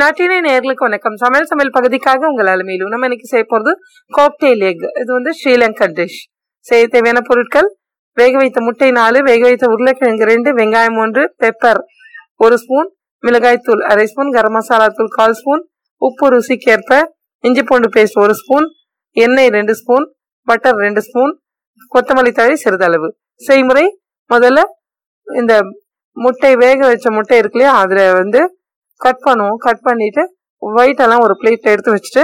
நாட்டினை நேர்களுக்கு வணக்கம். சமையல் சமையல் பகுதிக்காக உங்கள் அலுமையிலும் நம்ம இன்னைக்கு செய்ய போகிறது காக்டெயில் எக் இது வந்து ஸ்ரீலங்கா டிஷ் செய்ய தேவையான பொருட்கள் வேக வைத்த முட்டை நாலு வேக வைத்த உருளைக்கிழங்கு ரெண்டு வெங்காயம் ஒன்று பெப்பர் ஒரு ஸ்பூன் மிளகாய் தூள் அரை ஸ்பூன் கரம் மசாலா தூள் கால் ஸ்பூன் உப்பு ருசிக்கேற்ப இஞ்சி பூண்டு பேஸ்ட் ஒரு ஸ்பூன் எண்ணெய் ரெண்டு ஸ்பூன் பட்டர் ரெண்டு ஸ்பூன் கொத்தமல்லி தழை சிறிதளவு. செய்முறை முதல்ல இந்த முட்டை வேக வச்ச முட்டை இருக்கு இல்லையா அதில் வந்து கட் பண்ணுவோம். கட் பண்ணிட்டு ஒயிட் எல்லாம் ஒரு பிளேட்டில் எடுத்து வச்சுட்டு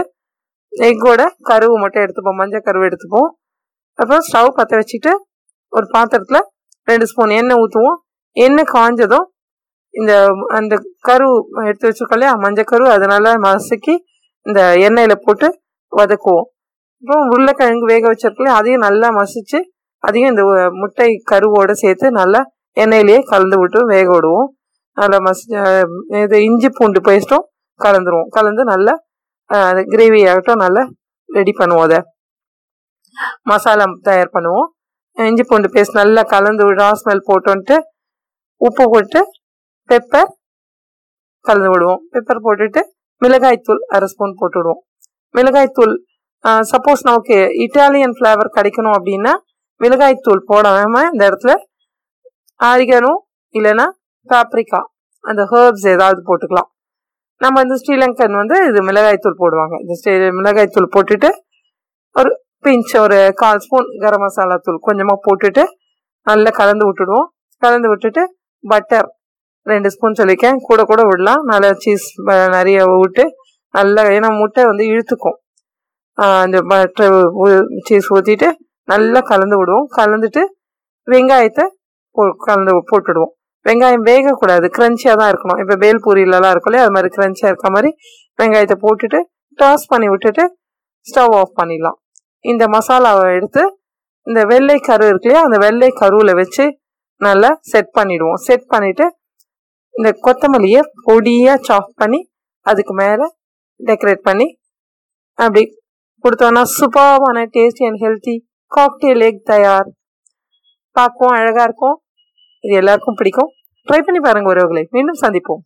எக்கோட கருவு மட்டும் எடுத்துப்போம். மஞ்சள் கருவு எடுத்துப்போம். அப்புறம் ஸ்டவ் பற்ற வச்சுட்டு ஒரு பாத்திரத்தில் ரெண்டு ஸ்பூன் எண்ணெய் ஊற்றுவோம் எண்ணெய் காஞ்சதும் இந்த அந்த கரு எடுத்து வச்சுருக்கோம் இல்லையா? மஞ்சள் கரு அதனால மசக்கி இந்த எண்ணெயில் போட்டு வதக்குவோம். அப்புறம் உருளைக்கிழங்கு வேக வச்சிருக்கலையே அதையும் நல்லா மசிச்சு அதையும் இந்த முட்டை கருவோடு சேர்த்து நல்லா எண்ணெயிலேயே கலந்து விட்டு வேக விடுவோம். அதில் மசி இது இஞ்சி பூண்டு பேஸ்ட்டும் கலந்துருவோம். கலந்து நல்லா கிரேவி ஆகட்டும் நல்லா ரெடி பண்ணுவோம் அதை. மசாலா தயார் பண்ணுவோம். இஞ்சி பூண்டு பேஸ்ட் நல்லா கலந்து ரா ஸ்மெல் போட்டோன்ட்டு உப்பு போட்டு பெப்பர் கலந்து விடுவோம். பெப்பர் போட்டுட்டு மிளகாய்த்தூள் அரை ஸ்பூன் போட்டு விடுவோம். மிளகாய்த்தூள் சப்போஸ் நமக்கு இட்டாலியன் ஃப்ளேவர் கிடைக்கணும் அப்படின்னா மிளகாய்த்தூள் போடாமல் இந்த இடத்துல ஆரிகனும் இல்லைன்னா பாப்ரிக்கா அந்த ஹேர்ப்ஸ் ஏதாவது போட்டுக்கலாம். நம்ம வந்து ஸ்ரீலங்கன் வந்து இது மிளகாய்த்தூள் போடுவாங்க. இந்த மிளகாய்த்தூள் போட்டுட்டு ஒரு பிஞ்ச் ஒரு கால் ஸ்பூன் கரம் மசாலா தூள் கொஞ்சமாக போட்டுட்டு நல்லா கலந்து விட்டுடுவோம். கலந்து விட்டுட்டு பட்டர் ரெண்டு ஸ்பூன் சொல்லிக்கேன் கூட கூட விடலாம். நல்லா சீஸ் நிறைய விட்டு நல்லா ஏன்னா முட்டை வந்து இழுத்துக்கும். அந்த பட்டர் சீஸ் ஊற்றிட்டு நல்லா கலந்து விடுவோம். கலந்துட்டு வெங்காயத்தை போ கலந்து போட்டுடுவோம். வெங்காயம் வேகக்கூடாது. க்ரன்ச்சியாக தான் இருக்கணும். இப்போ பேல்பூரியிலலாம் இருக்கும் இல்லையா அது மாதிரி க்ரன்ச்சியாக இருக்க மாதிரி வெங்காயத்தை போட்டுட்டு டாஸ் பண்ணி விட்டுட்டு ஸ்டவ் ஆஃப் பண்ணிடலாம். இந்த மசாலாவை எடுத்து இந்த வெள்ளை கரு இருக்கு இல்லையா அந்த வெள்ளை கருவில் வச்சு நல்லா செட் பண்ணிவிடுவோம் செட் பண்ணிவிட்டு இந்த கொத்தமல்லியை பொடியாக சாப் பண்ணி அதுக்கு மேலே டெக்கரேட் பண்ணி அப்படி கொடுத்தோன்னா சூப்பர்வான tasty and healthy cocktail egg தயார். பார்க்கவும் அழகாக இருக்கும். இது எல்லாருக்கும் பிடிக்கும். ட்ரை பண்ணி பாருங்க உறவுகளை. மீண்டும் சந்திப்போம்.